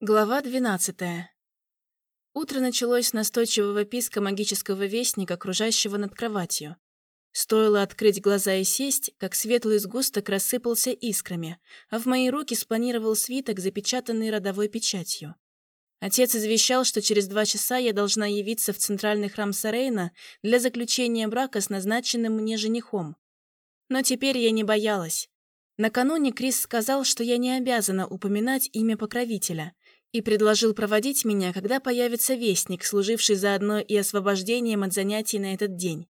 Глава 12. Утро началось с настойчивого писка магического вестника, окружающего над кроватью. Стоило открыть глаза и сесть, как светлый сгусток рассыпался искрами, а в мои руки спланировал свиток, запечатанный родовой печатью. Отец извещал, что через два часа я должна явиться в центральный храм Сарейна для заключения брака с назначенным мне женихом. Но теперь я не боялась. Накануне Крис сказал, что я не обязана упоминать имя покровителя, и предложил проводить меня, когда появится вестник, служивший заодно и освобождением от занятий на этот день.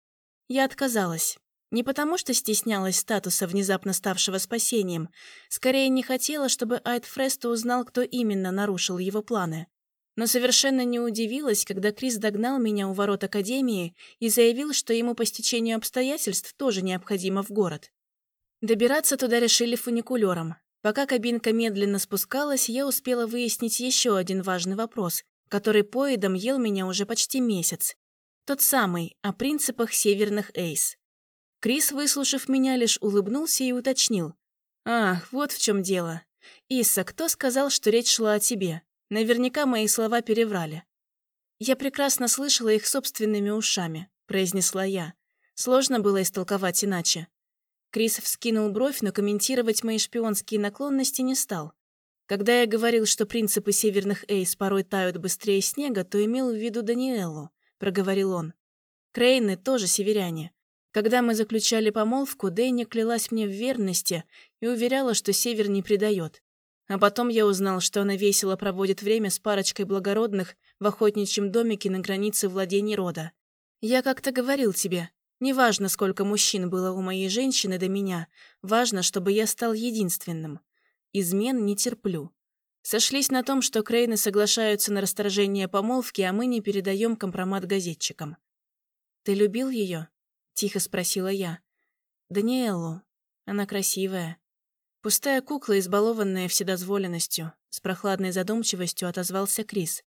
Я отказалась. Не потому, что стеснялась статуса, внезапно ставшего спасением, скорее не хотела, чтобы Айд Фресто узнал, кто именно нарушил его планы. Но совершенно не удивилась, когда Крис догнал меня у ворот Академии и заявил, что ему по стечению обстоятельств тоже необходимо в город. Добираться туда решили фуникулером, Пока кабинка медленно спускалась, я успела выяснить еще один важный вопрос, который поедом ел меня уже почти месяц. Тот самый, о принципах северных эйс. Крис, выслушав меня, лишь улыбнулся и уточнил. «Ах, вот в чем дело. Иса, кто сказал, что речь шла о тебе? Наверняка мои слова переврали». «Я прекрасно слышала их собственными ушами», — произнесла я. Сложно было истолковать иначе. Крис вскинул бровь, но комментировать мои шпионские наклонности не стал. Когда я говорил, что принципы северных эйс порой тают быстрее снега, то имел в виду Даниэлу, проговорил он. Крейны тоже северяне. Когда мы заключали помолвку, Дэнни клялась мне в верности и уверяла, что север не предает. А потом я узнал, что она весело проводит время с парочкой благородных в охотничьем домике на границе владений рода. Я как-то говорил тебе, Неважно, сколько мужчин было у моей женщины до меня, важно, чтобы я стал единственным. Измен не терплю. Сошлись на том, что Крейны соглашаются на расторжение помолвки, а мы не передаем компромат газетчикам. «Ты любил ее?» — тихо спросила я. «Даниэллу. Она красивая». Пустая кукла, избалованная вседозволенностью, с прохладной задумчивостью отозвался Крис.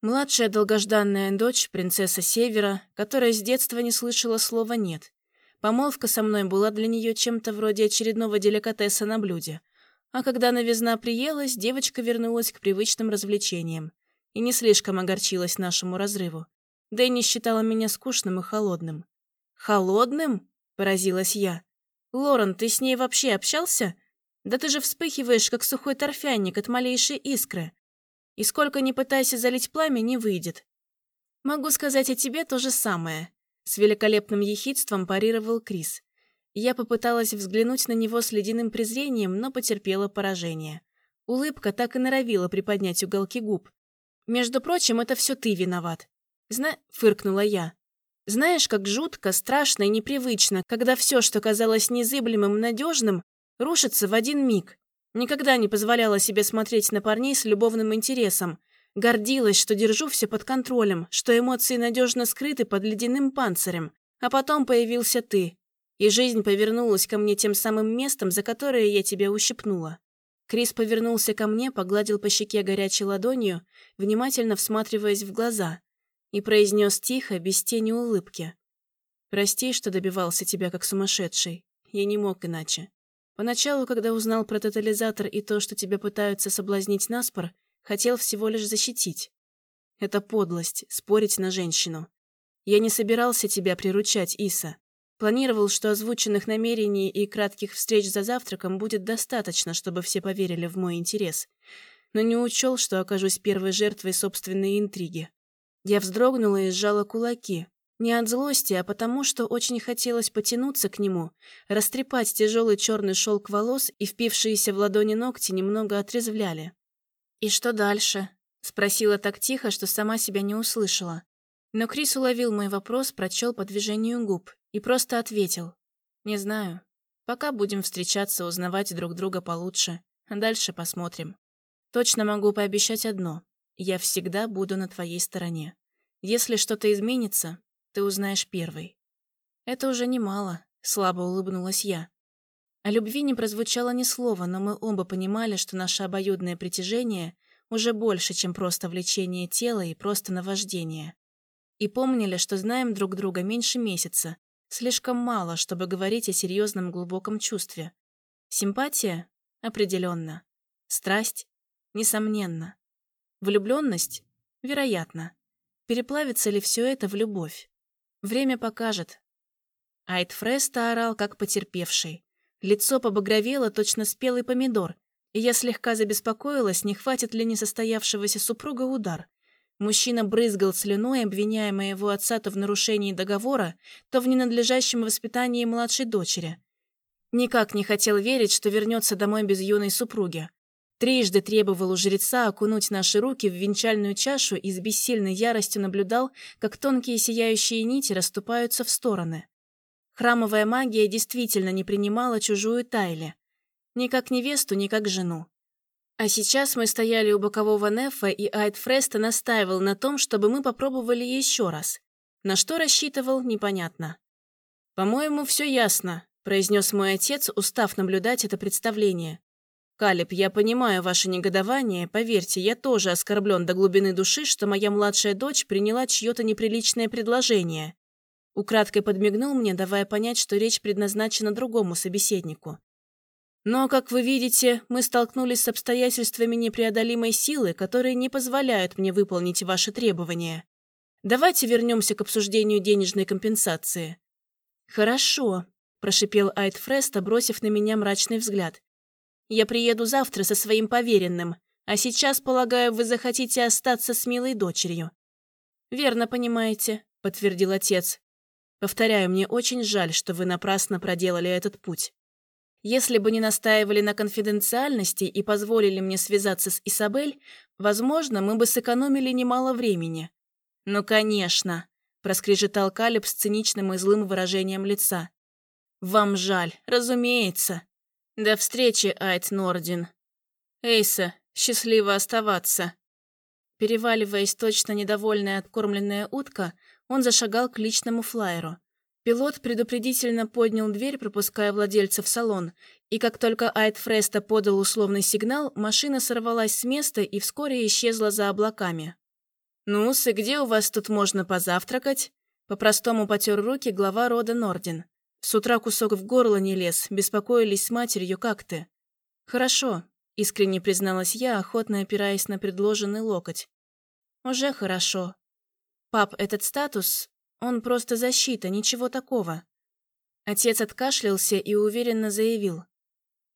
Младшая долгожданная дочь, принцесса Севера, которая с детства не слышала слова «нет». Помолвка со мной была для нее чем-то вроде очередного деликатеса на блюде. А когда новизна приелась, девочка вернулась к привычным развлечениям и не слишком огорчилась нашему разрыву. Дэнни считала меня скучным и холодным. «Холодным?» – поразилась я. «Лорен, ты с ней вообще общался? Да ты же вспыхиваешь, как сухой торфяник от малейшей искры. И сколько ни пытайся залить пламя, не выйдет. Могу сказать о тебе то же самое. С великолепным ехидством парировал Крис. Я попыталась взглянуть на него с ледяным презрением, но потерпела поражение. Улыбка так и норовила приподнять уголки губ. «Между прочим, это все ты виноват». «Зна...» — фыркнула я. «Знаешь, как жутко, страшно и непривычно, когда все, что казалось незыблемым, надежным, рушится в один миг. Никогда не позволяла себе смотреть на парней с любовным интересом. Гордилась, что держу все под контролем, что эмоции надежно скрыты под ледяным панцирем. А потом появился ты. И жизнь повернулась ко мне тем самым местом, за которое я тебя ущипнула. Крис повернулся ко мне, погладил по щеке горячей ладонью, внимательно всматриваясь в глаза, и произнес тихо, без тени улыбки. «Прости, что добивался тебя как сумасшедший. Я не мог иначе. Поначалу, когда узнал про тотализатор и то, что тебя пытаются соблазнить наспор, хотел всего лишь защитить. Это подлость, спорить на женщину. Я не собирался тебя приручать, Иса. Планировал, что озвученных намерений и кратких встреч за завтраком будет достаточно, чтобы все поверили в мой интерес. Но не учел, что окажусь первой жертвой собственной интриги. Я вздрогнула и сжала кулаки, не от злости, а потому, что очень хотелось потянуться к нему, растрепать тяжелый черный шелк волос и впившиеся в ладони ногти немного отрезвляли. «И что дальше?» — спросила так тихо, что сама себя не услышала. Но Крис уловил мой вопрос, прочел по движению губ и просто ответил. «Не знаю. Пока будем встречаться, узнавать друг друга получше, дальше посмотрим. Точно могу пообещать одно. Я всегда буду на твоей стороне. Если что-то изменится, ты узнаешь первый». «Это уже немало», — слабо улыбнулась я. О любви не прозвучало ни слова, но мы оба понимали, что наше обоюдное притяжение уже больше, чем просто влечение тела и просто наваждение. И помнили, что знаем друг друга меньше месяца, слишком мало, чтобы говорить о серьезном глубоком чувстве. Симпатия? Определенно. Страсть? Несомненно. Влюбленность? Вероятно. Переплавится ли все это в любовь? Время покажет. Айд Фреста орал, как потерпевший. Лицо побагровело, точно спелый помидор, и я слегка забеспокоилась, не хватит ли несостоявшегося супруга удар. Мужчина брызгал слюной, обвиняя моего отца то в нарушении договора, то в ненадлежащем воспитании младшей дочери. Никак не хотел верить, что вернется домой без юной супруги. Трижды требовал у жреца окунуть наши руки в венчальную чашу и с бессильной яростью наблюдал, как тонкие сияющие нити расступаются в стороны. Храмовая магия действительно не принимала чужую Тайли. Ни как невесту, ни как жену. А сейчас мы стояли у бокового нефа, и Айд Фреста настаивал на том, чтобы мы попробовали еще раз. На что рассчитывал, непонятно. «По-моему, все ясно», – произнес мой отец, устав наблюдать это представление. «Калиб, я понимаю ваше негодование. Поверьте, я тоже оскорблен до глубины души, что моя младшая дочь приняла чье-то неприличное предложение». Украдкой подмигнул мне, давая понять, что речь предназначена другому собеседнику. Но, как вы видите, мы столкнулись с обстоятельствами непреодолимой силы, которые не позволяют мне выполнить ваши требования. Давайте вернемся к обсуждению денежной компенсации». «Хорошо», – прошипел Айд Фреста, бросив на меня мрачный взгляд. «Я приеду завтра со своим поверенным, а сейчас, полагаю, вы захотите остаться с милой дочерью». «Верно понимаете», – подтвердил отец. «Повторяю, мне очень жаль, что вы напрасно проделали этот путь. Если бы не настаивали на конфиденциальности и позволили мне связаться с Исабель, возможно, мы бы сэкономили немало времени. «Ну, конечно», – проскрежетал Калиб с циничным и злым выражением лица. «Вам жаль, разумеется. До встречи, Айт Нордин. Эйса, счастливо оставаться». Переваливаясь точно недовольная откормленная утка, он зашагал к личному флайеру. Пилот предупредительно поднял дверь, пропуская владельца в салон, и как только Айд Фреста подал условный сигнал, машина сорвалась с места и вскоре исчезла за облаками. ну и где у вас тут можно позавтракать?» По-простому потер руки глава рода Нордин. С утра кусок в горло не лез, беспокоились с матерью, как ты. «Хорошо», — искренне призналась я, охотно опираясь на предложенный локоть. «Уже хорошо. Пап, этот статус, он просто защита, ничего такого. Отец откашлялся и уверенно заявил.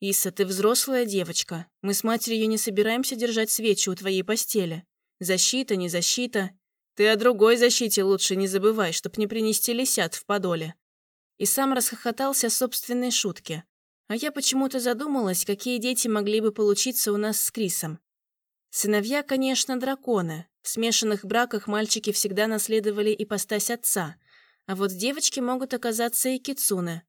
«Иса, ты взрослая девочка. Мы с матерью не собираемся держать свечи у твоей постели. Защита, не защита. Ты о другой защите лучше не забывай, чтоб не принести лисят в подоле». И сам расхохотался собственной шутке. А я почему-то задумалась, какие дети могли бы получиться у нас с Крисом. Сыновья, конечно, драконы. В смешанных браках мальчики всегда наследовали ипостась отца, а вот девочки могут оказаться и кицуны.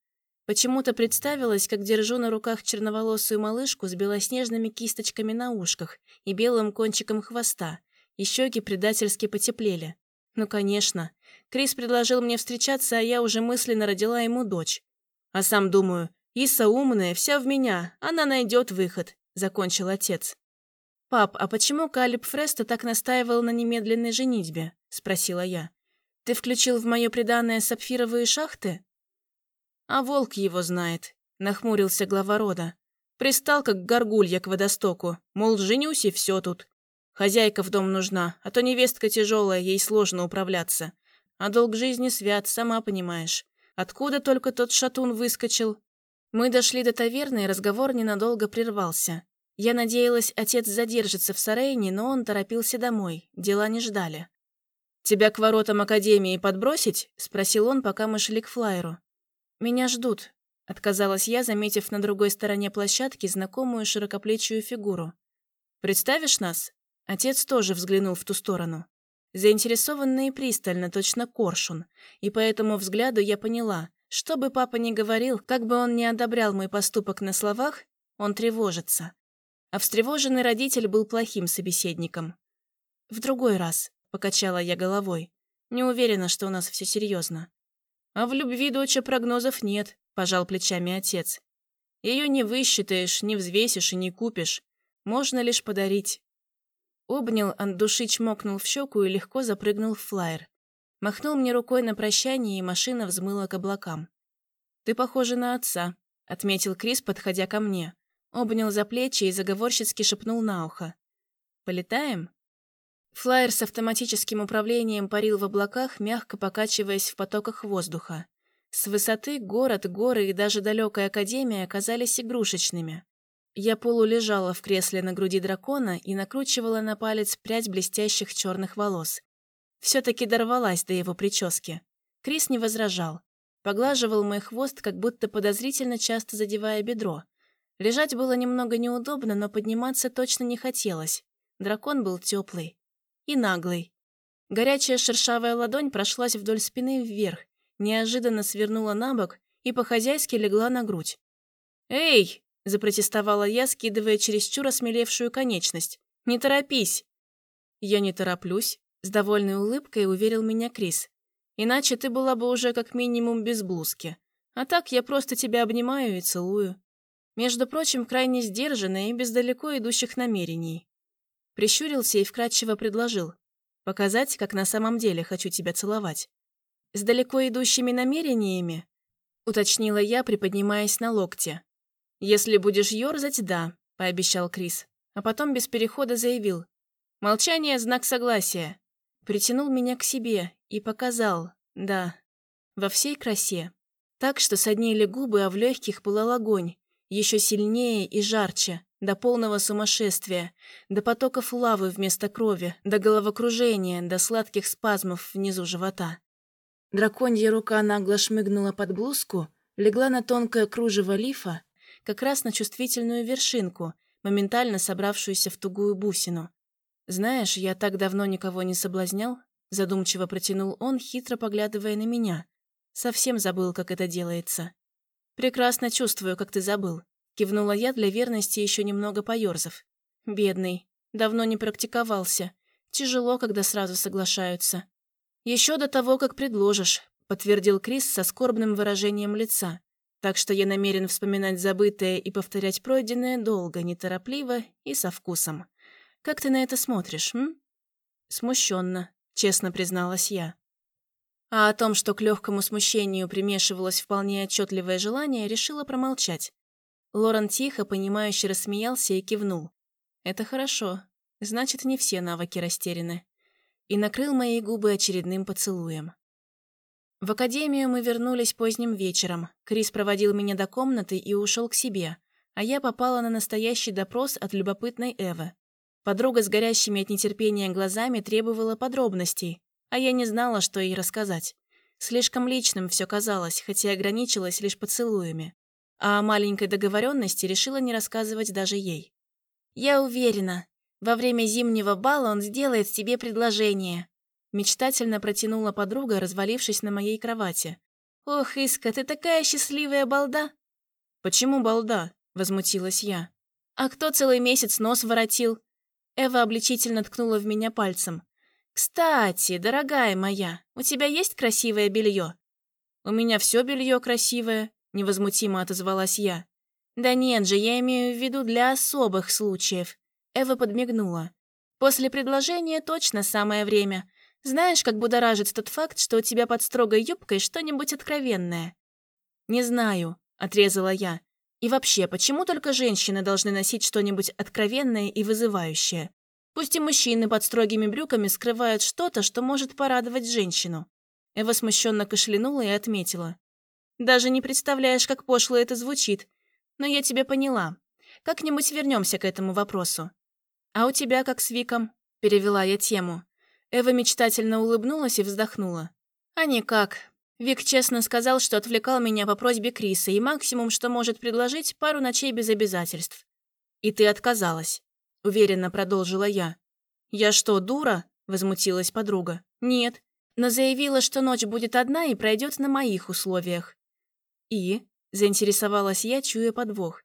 Почему-то представилось, как держу на руках черноволосую малышку с белоснежными кисточками на ушках и белым кончиком хвоста, и щеки предательски потеплели. Ну, конечно. Крис предложил мне встречаться, а я уже мысленно родила ему дочь. А сам думаю, Иса умная, вся в меня, она найдет выход, закончил отец. «Пап, а почему Калиб Фреста так настаивал на немедленной женитьбе?» – спросила я. «Ты включил в мое преданное сапфировые шахты?» «А волк его знает», – нахмурился глава рода. «Пристал, как горгулья к водостоку, мол, женюсь и все тут. Хозяйка в дом нужна, а то невестка тяжелая, ей сложно управляться. А долг жизни свят, сама понимаешь. Откуда только тот шатун выскочил?» Мы дошли до таверны, и разговор ненадолго прервался. Я надеялась, отец задержится в Сарейне, но он торопился домой, дела не ждали. «Тебя к воротам Академии подбросить?» – спросил он, пока мы шли к флайеру. «Меня ждут», – отказалась я, заметив на другой стороне площадки знакомую широкоплечую фигуру. «Представишь нас?» Отец тоже взглянул в ту сторону. Заинтересованный и пристально, точно коршун, и по этому взгляду я поняла, что бы папа ни говорил, как бы он ни одобрял мой поступок на словах, он тревожится. А встревоженный родитель был плохим собеседником. «В другой раз», — покачала я головой. «Не уверена, что у нас все серьезно». «А в любви, доча, прогнозов нет», — пожал плечами отец. «Ее не высчитаешь, не взвесишь и не купишь. Можно лишь подарить». Обнял, от души чмокнул в щеку и легко запрыгнул в флайер. Махнул мне рукой на прощание, и машина взмыла к облакам. «Ты похожа на отца», — отметил Крис, подходя ко мне. Обнял за плечи и заговорщицки шепнул на ухо. «Полетаем?» Флайер с автоматическим управлением парил в облаках, мягко покачиваясь в потоках воздуха. С высоты город, горы и даже далекая академия оказались игрушечными. Я полулежала в кресле на груди дракона и накручивала на палец прядь блестящих черных волос. Все-таки дорвалась до его прически. Крис не возражал. Поглаживал мой хвост, как будто подозрительно часто задевая бедро. Лежать было немного неудобно, но подниматься точно не хотелось. Дракон был теплый и наглый. Горячая шершавая ладонь прошлась вдоль спины вверх, неожиданно свернула на бок и по-хозяйски легла на грудь. «Эй!» — запротестовала я, скидывая чересчур осмелевшую конечность. «Не торопись!» «Я не тороплюсь», — с довольной улыбкой уверил меня Крис. «Иначе ты была бы уже как минимум без блузки. А так я просто тебя обнимаю и целую. Между прочим, крайне сдержанная и без далеко идущих намерений». Прищурился и вкратчиво предложил. «Показать, как на самом деле хочу тебя целовать». «С далеко идущими намерениями?» — уточнила я, приподнимаясь на локте. «Если будешь ёрзать, да», — пообещал Крис. А потом без перехода заявил. «Молчание — знак согласия». Притянул меня к себе и показал, да, во всей красе. Так что соднили губы, а в легких пылал огонь, еще сильнее и жарче, до полного сумасшествия, до потоков лавы вместо крови, до головокружения, до сладких спазмов внизу живота. Драконья рука нагло шмыгнула под блузку, легла на тонкое кружево лифа как раз на чувствительную вершинку, моментально собравшуюся в тугую бусину. «Знаешь, я так давно никого не соблазнял», задумчиво протянул он, хитро поглядывая на меня. «Совсем забыл, как это делается». «Прекрасно чувствую, как ты забыл», кивнула я для верности еще немного поёрзав. «Бедный, давно не практиковался. Тяжело, когда сразу соглашаются». «Еще до того, как предложишь», подтвердил Крис со скорбным выражением лица. Так что я намерен вспоминать забытое и повторять пройденное долго, неторопливо и со вкусом. Как ты на это смотришь, м? Смущенно, честно призналась я. А о том, что к легкому смущению примешивалось вполне отчетливое желание, решила промолчать. Лорен тихо, понимающе рассмеялся и кивнул. «Это хорошо. Значит, не все навыки растеряны». И накрыл мои губы очередным поцелуем. В академию мы вернулись поздним вечером. Крис проводил меня до комнаты и ушел к себе, а я попала на настоящий допрос от любопытной Эвы. Подруга с горящими от нетерпения глазами требовала подробностей, а я не знала, что ей рассказать. Слишком личным все казалось, хотя ограничилась лишь поцелуями. А о маленькой договоренности решила не рассказывать даже ей. «Я уверена, во время зимнего бала он сделает тебе предложение», Мечтательно протянула подруга, развалившись на моей кровати. «Ох, Иска, ты такая счастливая балда!» «Почему балда?» — возмутилась я. «А кто целый месяц нос воротил?» Эва обличительно ткнула в меня пальцем. «Кстати, дорогая моя, у тебя есть красивое белье?» «У меня все белье красивое», — невозмутимо отозвалась я. «Да нет же, я имею в виду для особых случаев». Эва подмигнула. «После предложения точно самое время. Знаешь, как будоражит тот факт, что у тебя под строгой юбкой что-нибудь откровенное?» «Не знаю», — отрезала я. «И вообще, почему только женщины должны носить что-нибудь откровенное и вызывающее? Пусть и мужчины под строгими брюками скрывают что-то, что может порадовать женщину». Эва смущенно кашлянула и отметила. «Даже не представляешь, как пошло это звучит. Но я тебя поняла. Как-нибудь вернемся к этому вопросу». «А у тебя как с Виком?» – перевела я тему. Эва мечтательно улыбнулась и вздохнула. «А никак. Вик честно сказал, что отвлекал меня по просьбе Криса, и максимум, что может предложить, пару ночей без обязательств. И ты отказалась», — уверенно продолжила я. «Я что, дура?» — возмутилась подруга. «Нет, но заявила, что ночь будет одна и пройдет на моих условиях». «И?» — заинтересовалась я, чуя подвох.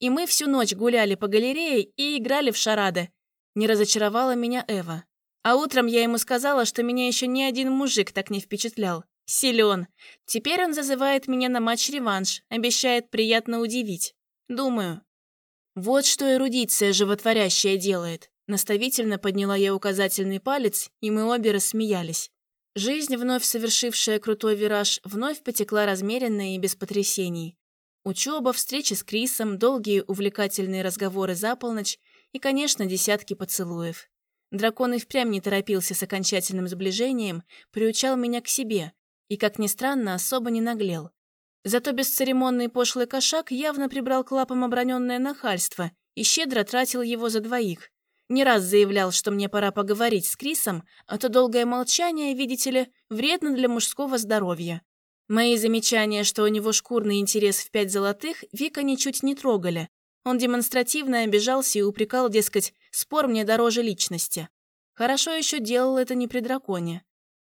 «И мы всю ночь гуляли по галерее и играли в шарады». Не разочаровала меня Эва. А утром я ему сказала, что меня еще ни один мужик так не впечатлял. Силен. Теперь он зазывает меня на матч-реванш, обещает приятно удивить. Думаю. Вот что эрудиция животворящая делает. Наставительно подняла я указательный палец, и мы обе рассмеялись. Жизнь, вновь совершившая крутой вираж, вновь потекла размеренно и без потрясений. Учеба, встречи с Крисом, долгие увлекательные разговоры за полночь и, конечно, десятки поцелуев. Дракон и впрямь не торопился с окончательным сближением, приучал меня к себе и, как ни странно, особо не наглел. Зато бесцеремонный пошлый кошак явно прибрал к лапам оброненное нахальство и щедро тратил его за двоих. Не раз заявлял, что мне пора поговорить с Крисом, а то долгое молчание, видите ли, вредно для мужского здоровья. Мои замечания, что у него шкурный интерес в пять золотых, Вика ничуть не трогали. Он демонстративно обижался и упрекал, дескать, спор мне дороже личности. Хорошо еще делал это не при драконе.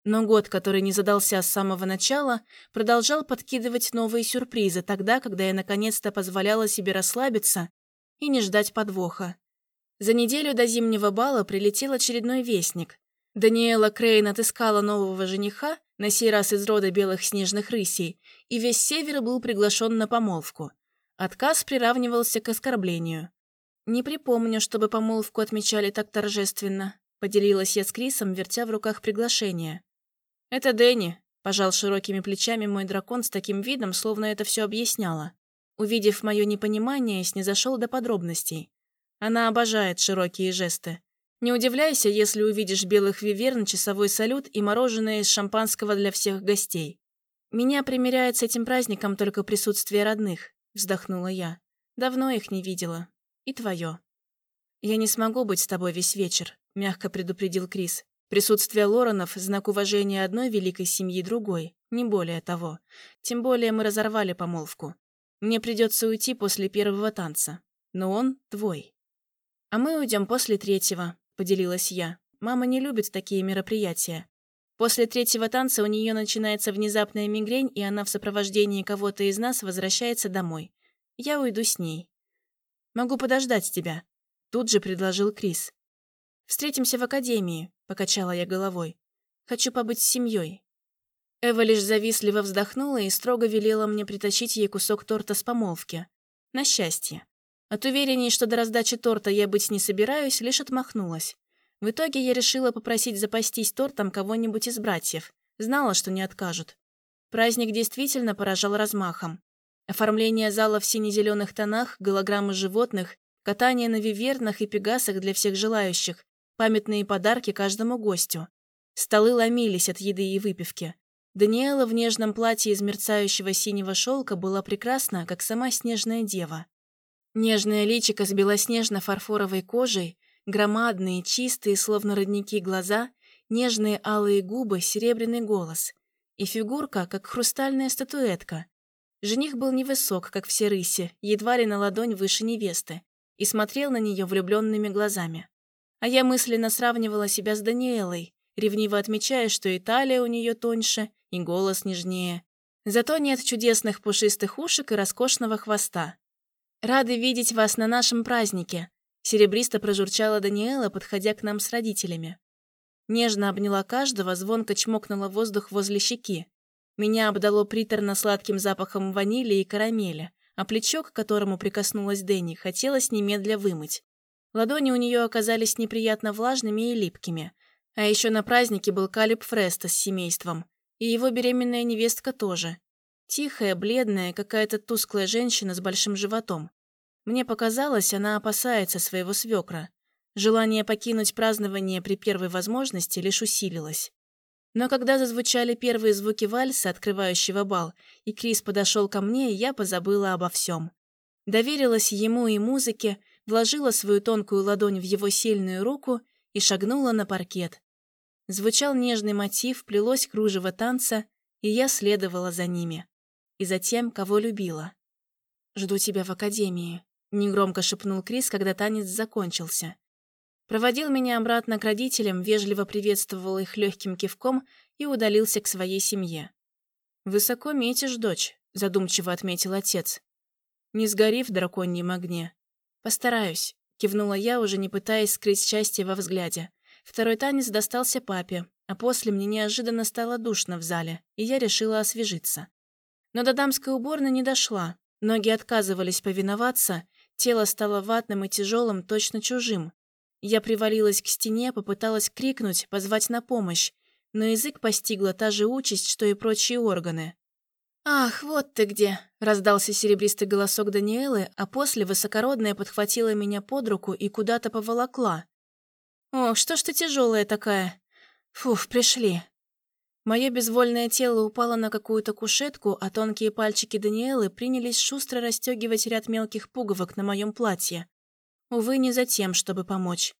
Но год, который не задался с самого начала, продолжал подкидывать новые сюрпризы тогда, когда я наконец-то позволяла себе расслабиться и не ждать подвоха. За неделю до зимнего бала прилетел очередной вестник. Даниэла Крейн отыскала нового жениха на сей раз из рода белых снежных рысей, и весь север был приглашен на помолвку. Отказ приравнивался к оскорблению. «Не припомню, чтобы помолвку отмечали так торжественно», поделилась я с Крисом, вертя в руках приглашение. «Это Дэнни», – пожал широкими плечами мой дракон с таким видом, словно это все объясняло. Увидев мое непонимание, снизошел до подробностей. Она обожает широкие жесты. Не удивляйся, если увидишь белых виверн, часовой салют и мороженое из шампанского для всех гостей. Меня примеряет с этим праздником только присутствие родных, вздохнула я. Давно их не видела. И твое. Я не смогу быть с тобой весь вечер, мягко предупредил Крис. Присутствие Лоранов – знак уважения одной великой семьи другой, не более того. Тем более мы разорвали помолвку. Мне придется уйти после первого танца. Но он твой. А мы уйдем после третьего, поделилась я. Мама не любит такие мероприятия. После третьего танца у нее начинается внезапная мигрень, и она в сопровождении кого-то из нас возвращается домой. Я уйду с ней. Могу подождать тебя, тут же предложил Крис. Встретимся в академии, покачала я головой. Хочу побыть с семьей. Эва лишь завистливо вздохнула и строго велела мне притащить ей кусок торта с помолвки. На счастье. От уверений, что до раздачи торта я быть не собираюсь, лишь отмахнулась. В итоге я решила попросить запастись тортом кого-нибудь из братьев. Знала, что не откажут. Праздник действительно поражал размахом. Оформление зала в сине-зеленых тонах, голограммы животных, катание на вивернах и пегасах для всех желающих, памятные подарки каждому гостю. Столы ломились от еды и выпивки. Даниэла в нежном платье из мерцающего синего шелка была прекрасна, как сама снежная дева. Нежное личико с белоснежно-фарфоровой кожей, громадные, чистые, словно родники глаза, нежные алые губы, серебряный голос. И фигурка, как хрустальная статуэтка. Жених был невысок, как все рыси, едва ли на ладонь выше невесты, и смотрел на нее влюбленными глазами. А я мысленно сравнивала себя с Даниэлой, ревниво отмечая, что и талия у нее тоньше, и голос нежнее. Зато нет чудесных пушистых ушек и роскошного хвоста. «Рады видеть вас на нашем празднике», — серебристо прожурчала Даниэла, подходя к нам с родителями. Нежно обняла каждого, звонко чмокнула воздух возле щеки. Меня обдало приторно-сладким запахом ванили и карамели, а плечо, к которому прикоснулась Дэнни, хотелось немедля вымыть. Ладони у нее оказались неприятно влажными и липкими. А еще на празднике был Калиб Фреста с семейством. И его беременная невестка тоже. Тихая, бледная, какая-то тусклая женщина с большим животом. Мне показалось, она опасается своего свекра. Желание покинуть празднование при первой возможности лишь усилилось. Но когда зазвучали первые звуки вальса, открывающего бал, и Крис подошел ко мне, я позабыла обо всем. Доверилась ему и музыке, вложила свою тонкую ладонь в его сильную руку и шагнула на паркет. Звучал нежный мотив, плелось кружево танца, и я следовала за ними и за тем, кого любила. «Жду тебя в академии», — негромко шепнул Крис, когда танец закончился. Проводил меня обратно к родителям, вежливо приветствовал их легким кивком и удалился к своей семье. «Высоко метишь, дочь», — задумчиво отметил отец. «Не сгори в драконьем огне». «Постараюсь», — кивнула я, уже не пытаясь скрыть счастье во взгляде. Второй танец достался папе, а после мне неожиданно стало душно в зале, и я решила освежиться. Но до дамской уборной не дошла. Ноги отказывались повиноваться, тело стало ватным и тяжелым, точно чужим. Я привалилась к стене, попыталась крикнуть, позвать на помощь, но язык постигла та же участь, что и прочие органы. «Ах, вот ты где!» – раздался серебристый голосок Даниэлы, а после высокородная подхватила меня под руку и куда-то поволокла. Ох, что ж ты тяжелая такая. Фух, пришли. Мое безвольное тело упало на какую-то кушетку, а тонкие пальчики Даниэлы принялись шустро расстегивать ряд мелких пуговок на моем платье. Увы, не за тем, чтобы помочь.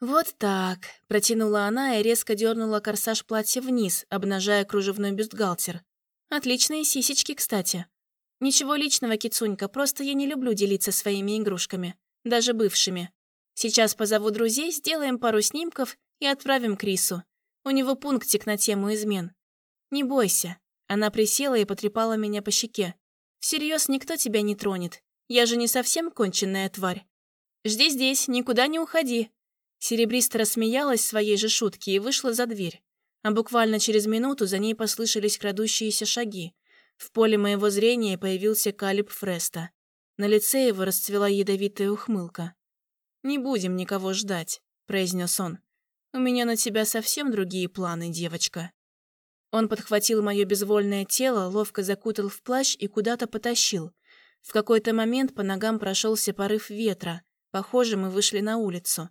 «Вот так», — протянула она и резко дернула корсаж платья вниз, обнажая кружевной бюстгальтер. «Отличные сисечки, кстати. Ничего личного, Кицунька, просто я не люблю делиться своими игрушками, даже бывшими. Сейчас позову друзей, сделаем пару снимков и отправим Крису. У него пунктик на тему измен. Не бойся». Она присела и потрепала меня по щеке. «Всерьез никто тебя не тронет. Я же не совсем конченная тварь. Жди здесь, никуда не уходи». Серебристо рассмеялась своей же шутке и вышла за дверь. А буквально через минуту за ней послышались крадущиеся шаги. В поле моего зрения появился Калиб Фреста. На лице его расцвела ядовитая ухмылка. «Не будем никого ждать», — произнес он. «У меня на тебя совсем другие планы, девочка». Он подхватил мое безвольное тело, ловко закутал в плащ и куда-то потащил. В какой-то момент по ногам прошелся порыв ветра. Похоже, мы вышли на улицу.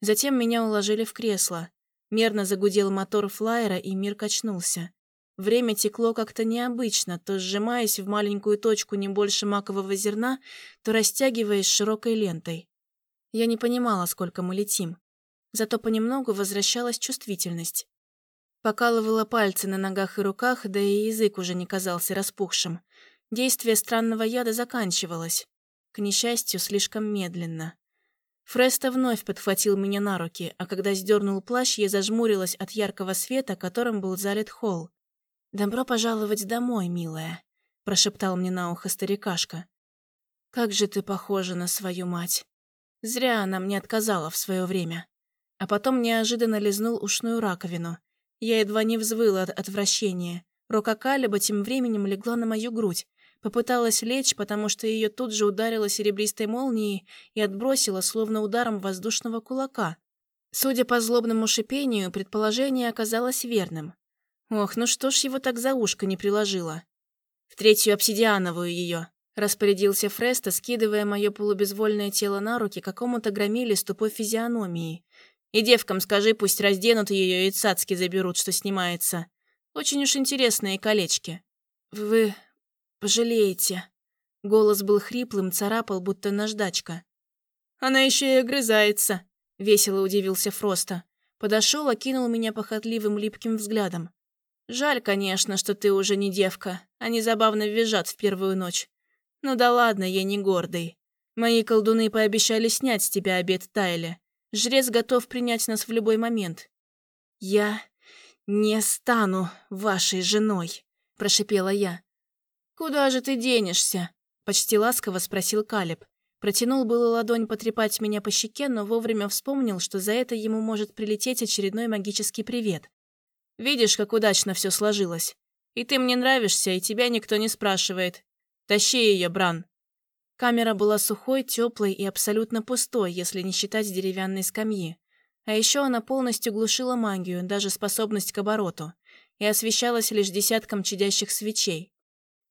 Затем меня уложили в кресло. Мерно загудел мотор флайера, и мир качнулся. Время текло как-то необычно, то сжимаясь в маленькую точку не больше макового зерна, то растягиваясь широкой лентой. Я не понимала, сколько мы летим. Зато понемногу возвращалась чувствительность. Покалывала пальцы на ногах и руках, да и язык уже не казался распухшим. Действие странного яда заканчивалось. К несчастью, слишком медленно. Фреста вновь подхватил меня на руки, а когда сдернул плащ, я зажмурилась от яркого света, которым был залит холл. «Добро пожаловать домой, милая», — прошептал мне на ухо старикашка. «Как же ты похожа на свою мать. Зря она мне отказала в свое время». А потом неожиданно лизнул ушную раковину. Я едва не взвыла от отвращения. Рука Калиба тем временем легла на мою грудь, Попыталась лечь, потому что ее тут же ударило серебристой молнией и отбросило, словно ударом воздушного кулака. Судя по злобному шипению, предположение оказалось верным. Ох, ну что ж его так за ушко не приложило? В третью обсидиановую ее, распорядился Фреста, скидывая мое полубезвольное тело на руки какому-то громиле с тупой физиономией. И девкам скажи, пусть разденут ее и цацки заберут, что снимается. Очень уж интересные колечки. Вы Пожалеете». Голос был хриплым, царапал, будто наждачка. «Она еще и огрызается», — весело удивился Фроста. Подошел, окинул меня похотливым липким взглядом. «Жаль, конечно, что ты уже не девка. Они забавно визжат в первую ночь. Ну да ладно, я не гордый. Мои колдуны пообещали снять с тебя обед Тайле. Жрец готов принять нас в любой момент». «Я не стану вашей женой», — прошипела я. «Куда же ты денешься?» — почти ласково спросил Калиб. Протянул было ладонь потрепать меня по щеке, но вовремя вспомнил, что за это ему может прилететь очередной магический привет. «Видишь, как удачно все сложилось. И ты мне нравишься, и тебя никто не спрашивает. Тащи ее, Бран». Камера была сухой, теплой и абсолютно пустой, если не считать деревянной скамьи. А еще она полностью глушила магию, даже способность к обороту, и освещалась лишь десятком чадящих свечей.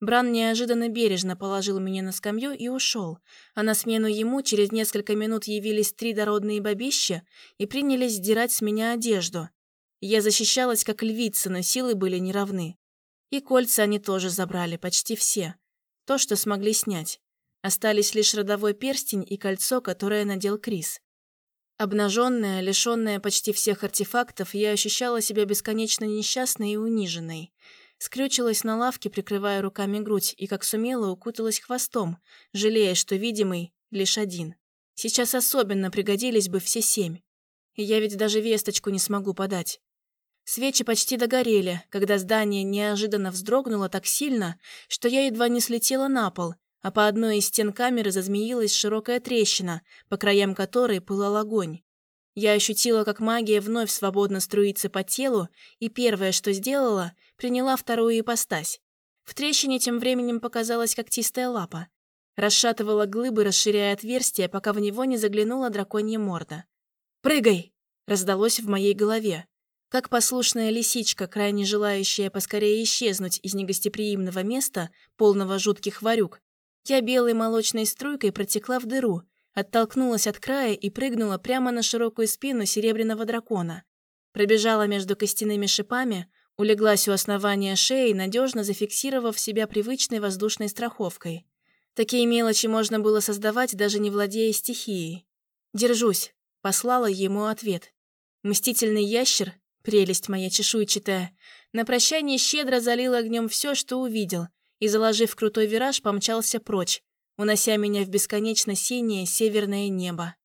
Бран неожиданно бережно положил меня на скамью и ушел, а на смену ему через несколько минут явились три дородные бабища и принялись сдирать с меня одежду. Я защищалась как львица, но силы были неравны. И кольца они тоже забрали, почти все. То, что смогли снять. Остались лишь родовой перстень и кольцо, которое надел Крис. Обнаженная, лишенная почти всех артефактов, я ощущала себя бесконечно несчастной и униженной. Скрючилась на лавке, прикрывая руками грудь, и как сумела укуталась хвостом, жалея, что видимый лишь один. Сейчас особенно пригодились бы все семь. Я ведь даже весточку не смогу подать. Свечи почти догорели, когда здание неожиданно вздрогнуло так сильно, что я едва не слетела на пол, а по одной из стен камеры зазмеилась широкая трещина, по краям которой пылал огонь. Я ощутила, как магия вновь свободно струится по телу, и первое, что сделала, приняла вторую ипостась. В трещине тем временем показалась когтистая лапа. Расшатывала глыбы, расширяя отверстие, пока в него не заглянула драконья морда. «Прыгай!» — раздалось в моей голове. Как послушная лисичка, крайне желающая поскорее исчезнуть из негостеприимного места, полного жутких варюк, я белой молочной струйкой протекла в дыру, оттолкнулась от края и прыгнула прямо на широкую спину серебряного дракона. Пробежала между костяными шипами, улеглась у основания шеи, надежно зафиксировав себя привычной воздушной страховкой. Такие мелочи можно было создавать, даже не владея стихией. «Держусь», — послала ему ответ. Мстительный ящер, прелесть моя чешуйчатая, на прощание щедро залил огнем все, что увидел, и, заложив крутой вираж, помчался прочь, унося меня в бесконечно синее северное небо.